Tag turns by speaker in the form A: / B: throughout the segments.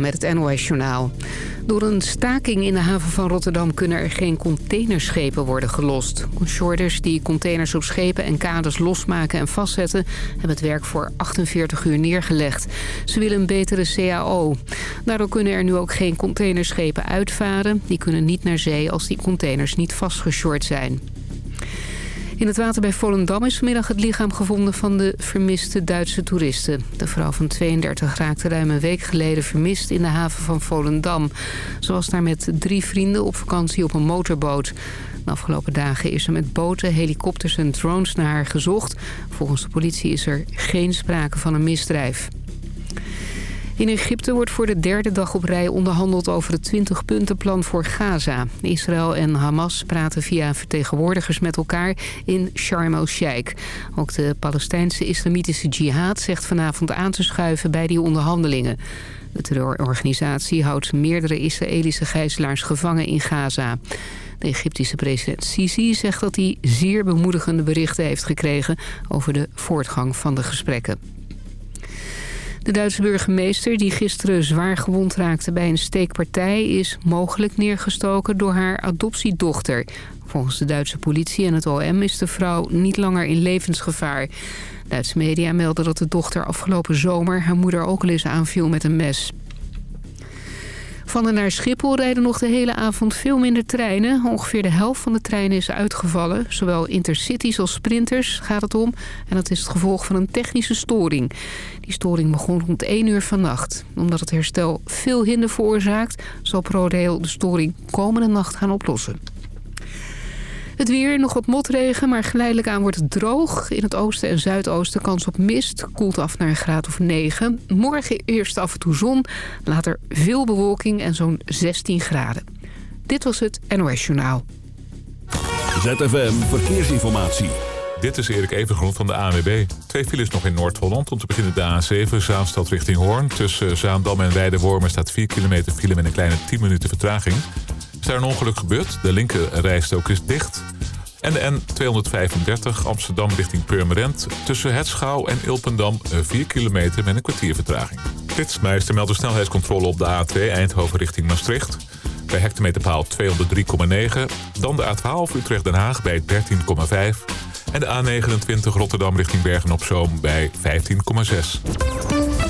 A: met het NOS-journaal. Door een staking in de haven van Rotterdam kunnen er geen containerschepen worden gelost. Shorters die containers op schepen en kaders losmaken en vastzetten... hebben het werk voor 48 uur neergelegd. Ze willen een betere CAO. Daardoor kunnen er nu ook geen containerschepen uitvaren. Die kunnen niet naar zee als die containers niet vastgeshort zijn. In het water bij Volendam is vanmiddag het lichaam gevonden van de vermiste Duitse toeristen. De vrouw van 32 raakte ruim een week geleden vermist in de haven van Volendam. Ze was daar met drie vrienden op vakantie op een motorboot. De afgelopen dagen is er met boten, helikopters en drones naar haar gezocht. Volgens de politie is er geen sprake van een misdrijf. In Egypte wordt voor de derde dag op rij onderhandeld over het 20-puntenplan voor Gaza. Israël en Hamas praten via vertegenwoordigers met elkaar in Sharm el-Sheikh. Ook de Palestijnse islamitische jihad zegt vanavond aan te schuiven bij die onderhandelingen. De terreurorganisatie houdt meerdere Israëlische gijzelaars gevangen in Gaza. De Egyptische president Sisi zegt dat hij zeer bemoedigende berichten heeft gekregen over de voortgang van de gesprekken. De Duitse burgemeester, die gisteren zwaar gewond raakte bij een steekpartij... is mogelijk neergestoken door haar adoptiedochter. Volgens de Duitse politie en het OM is de vrouw niet langer in levensgevaar. Duitse media melden dat de dochter afgelopen zomer haar moeder ook al eens aanviel met een mes. Van en naar Schiphol rijden nog de hele avond veel minder treinen. Ongeveer de helft van de treinen is uitgevallen. Zowel intercities als sprinters gaat het om. En dat is het gevolg van een technische storing. Die storing begon rond 1 uur vannacht. Omdat het herstel veel hinder veroorzaakt... zal ProRail de storing komende nacht gaan oplossen. Het weer, nog wat motregen, maar geleidelijk aan wordt het droog. In het oosten en zuidoosten kans op mist. Koelt af naar een graad of 9. Morgen eerst af en toe zon. Later veel bewolking en zo'n 16 graden. Dit was het NOS Journaal.
B: ZFM Verkeersinformatie.
C: Dit is Erik Evengroen van de ANWB. Twee files nog in Noord-Holland. Om te beginnen de A7, Zaanstad richting Hoorn. Tussen Zaandam en Weidewormen staat 4 kilometer file met een kleine 10 minuten vertraging is daar een ongeluk gebeurd. De linkerrijstok is dicht. En de N235 Amsterdam richting Purmerend. Tussen Het Schouw en Ilpendam 4 kilometer met een kwartier vertraging. Flitsmeister meldt de snelheidscontrole op de A2 Eindhoven richting Maastricht. Bij hectometerpaal 203,9. Dan de A12 Utrecht-Den Haag bij 13,5. En de A29 Rotterdam richting Bergen-op-Zoom bij 15,6.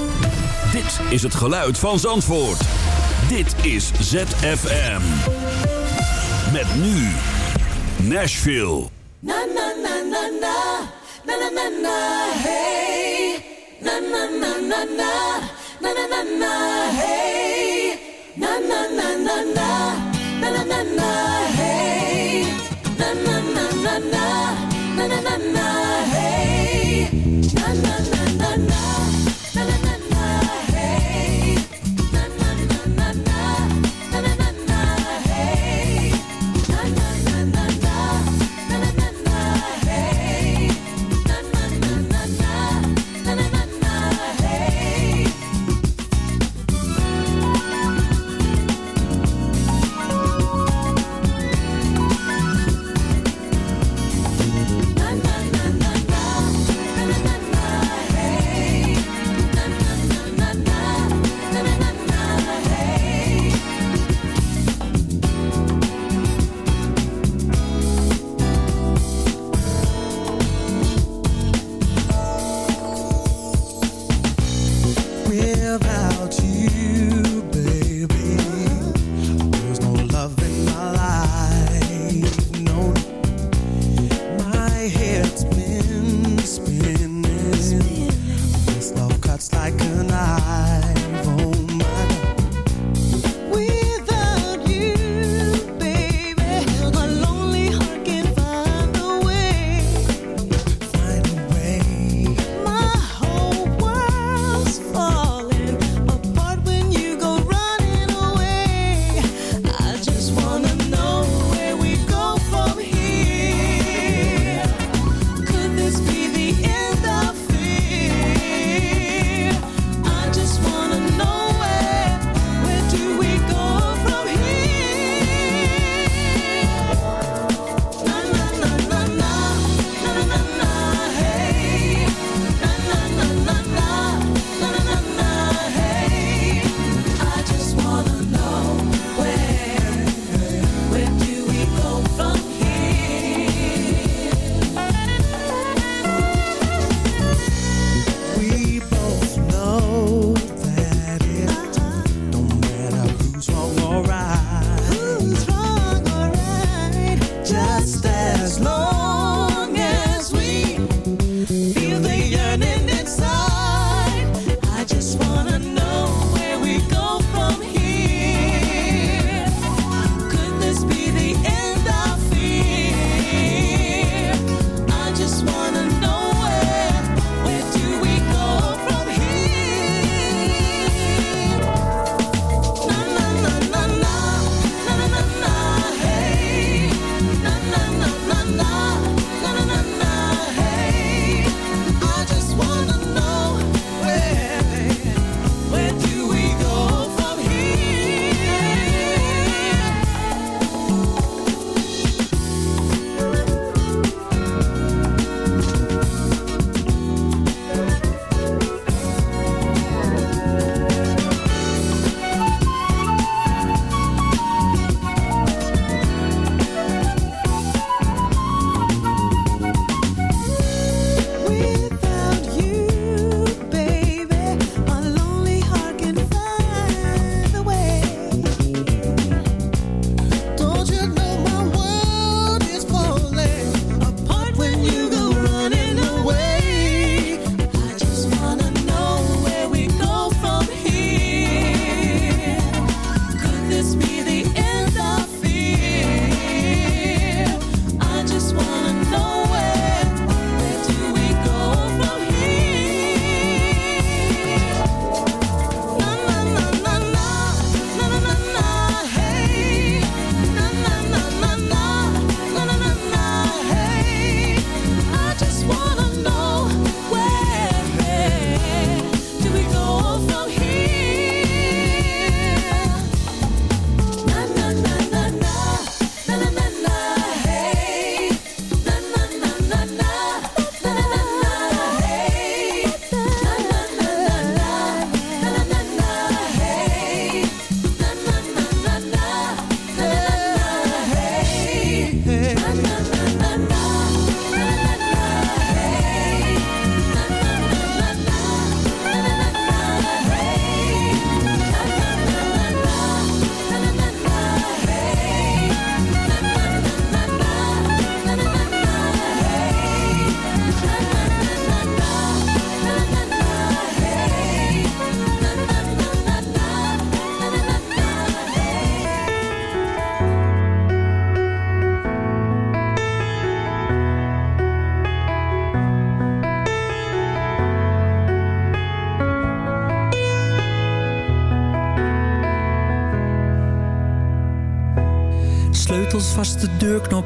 B: Dit is het geluid van Zandvoort. Dit is ZFM. Met nu Nashville.
D: Na na na na na. Na na na na hey. Na na na na na. Na na na na hey. Na na na na na. Na na na na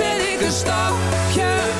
E: zet ik een stapje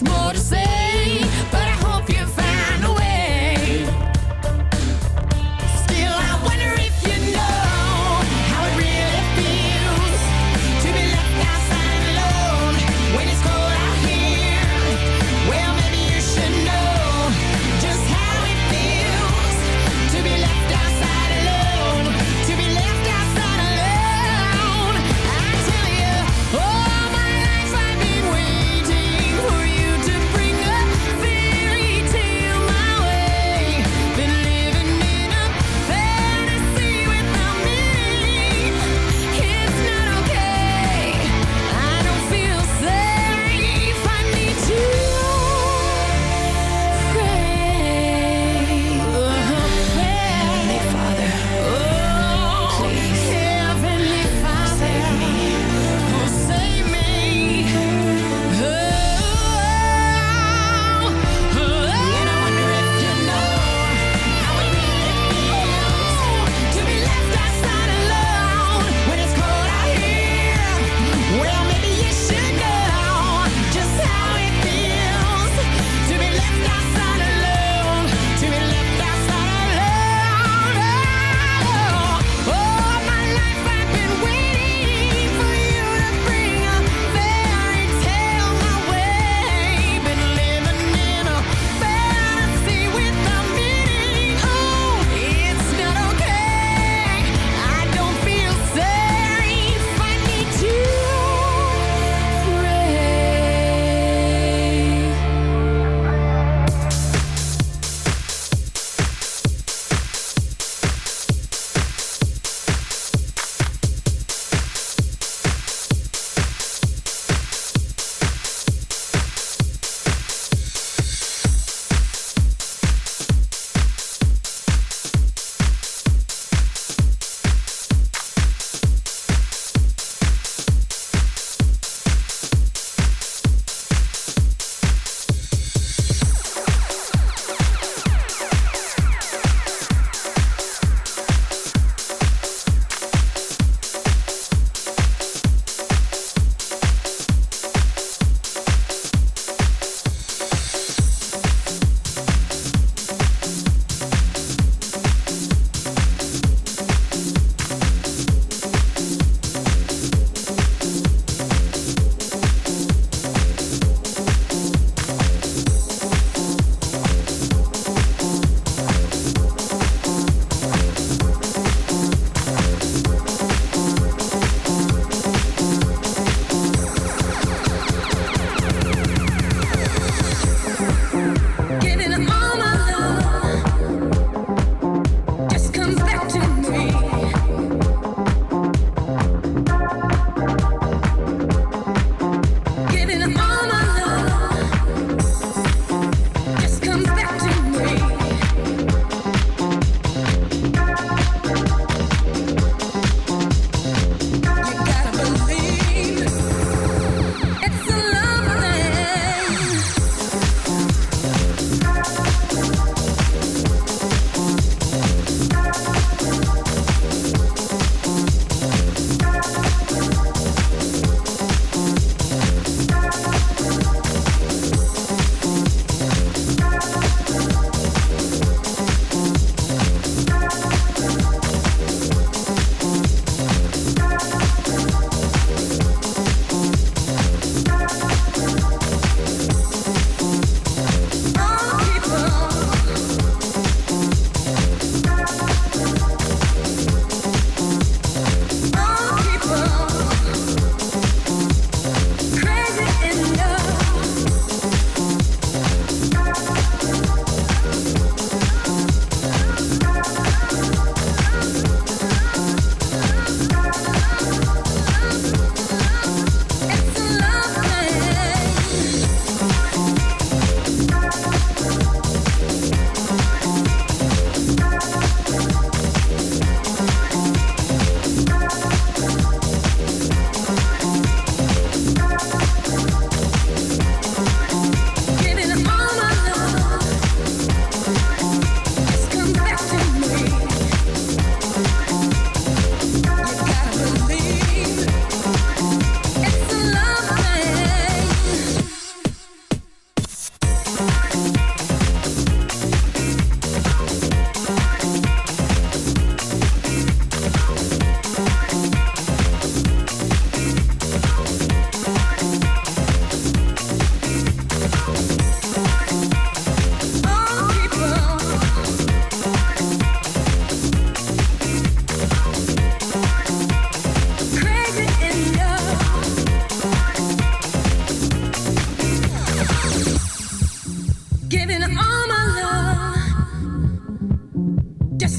F: Much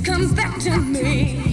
G: comes back to me.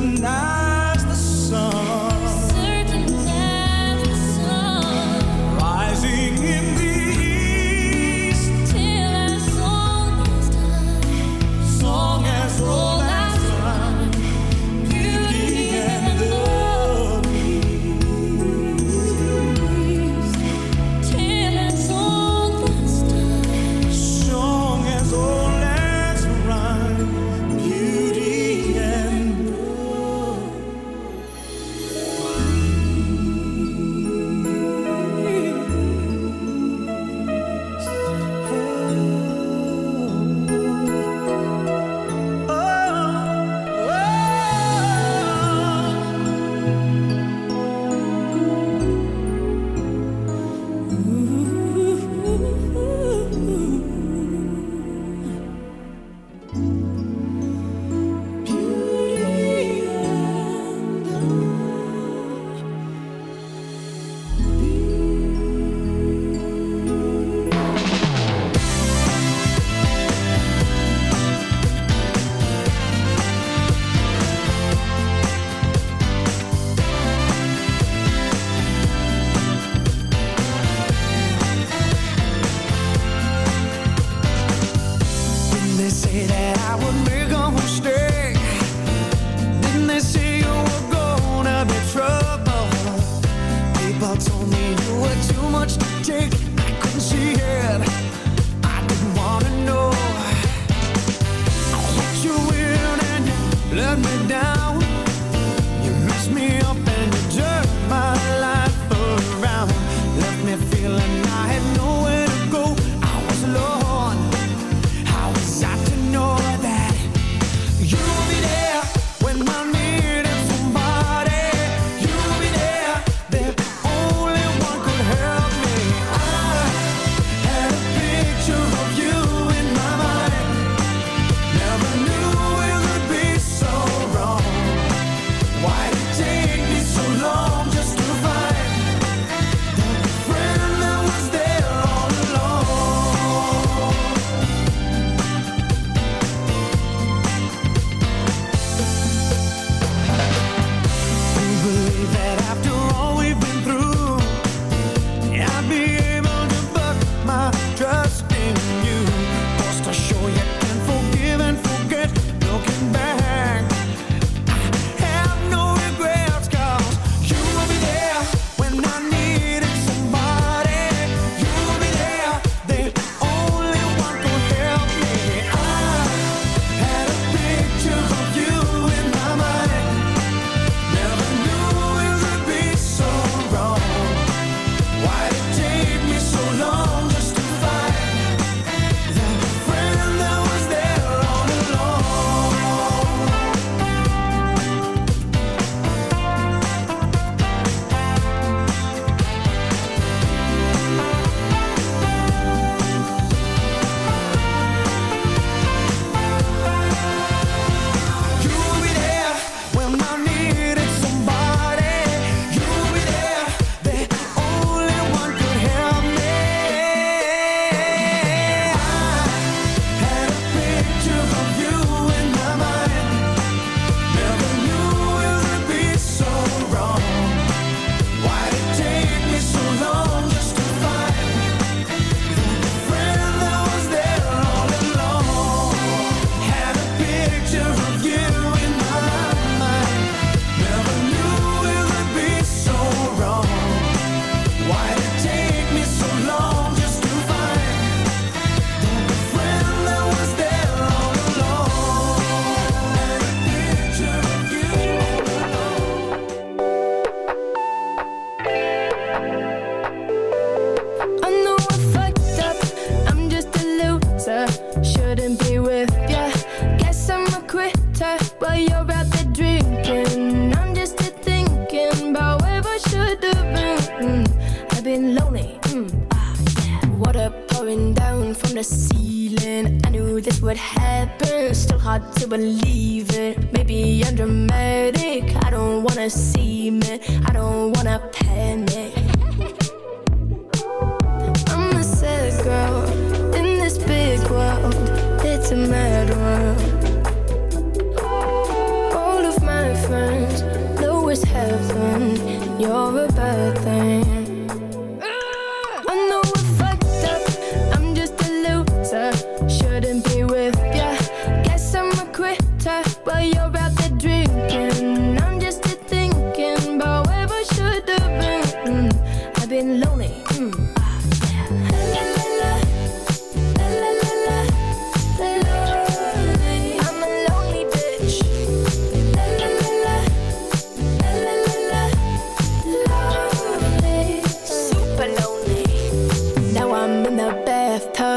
H: tonight.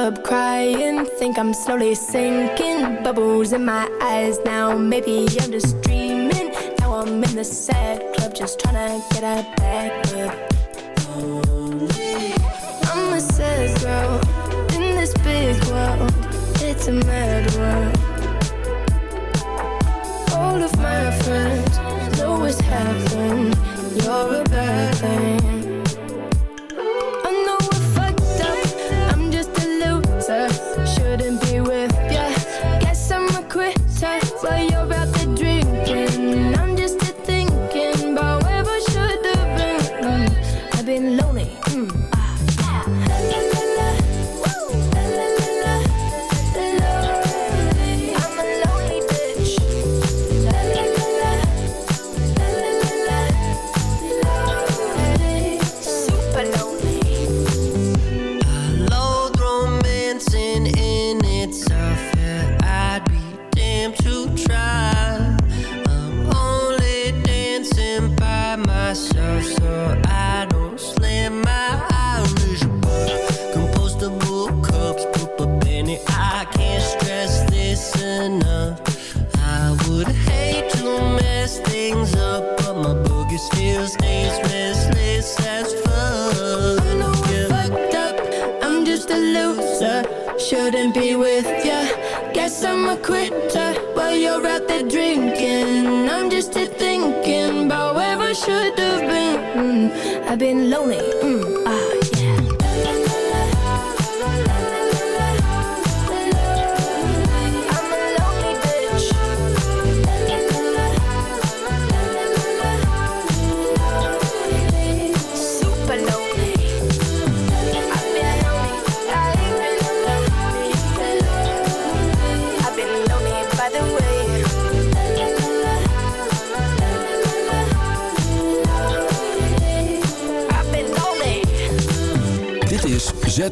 H: club crying Think I'm slowly sinking. Bubbles in my eyes now Maybe I'm just dreaming. Now I'm in the sad club Just trying to get a back up I'm a sad girl In this big world It's a mad world. All of my friends always have happened You're a bad thing. I've been lonely.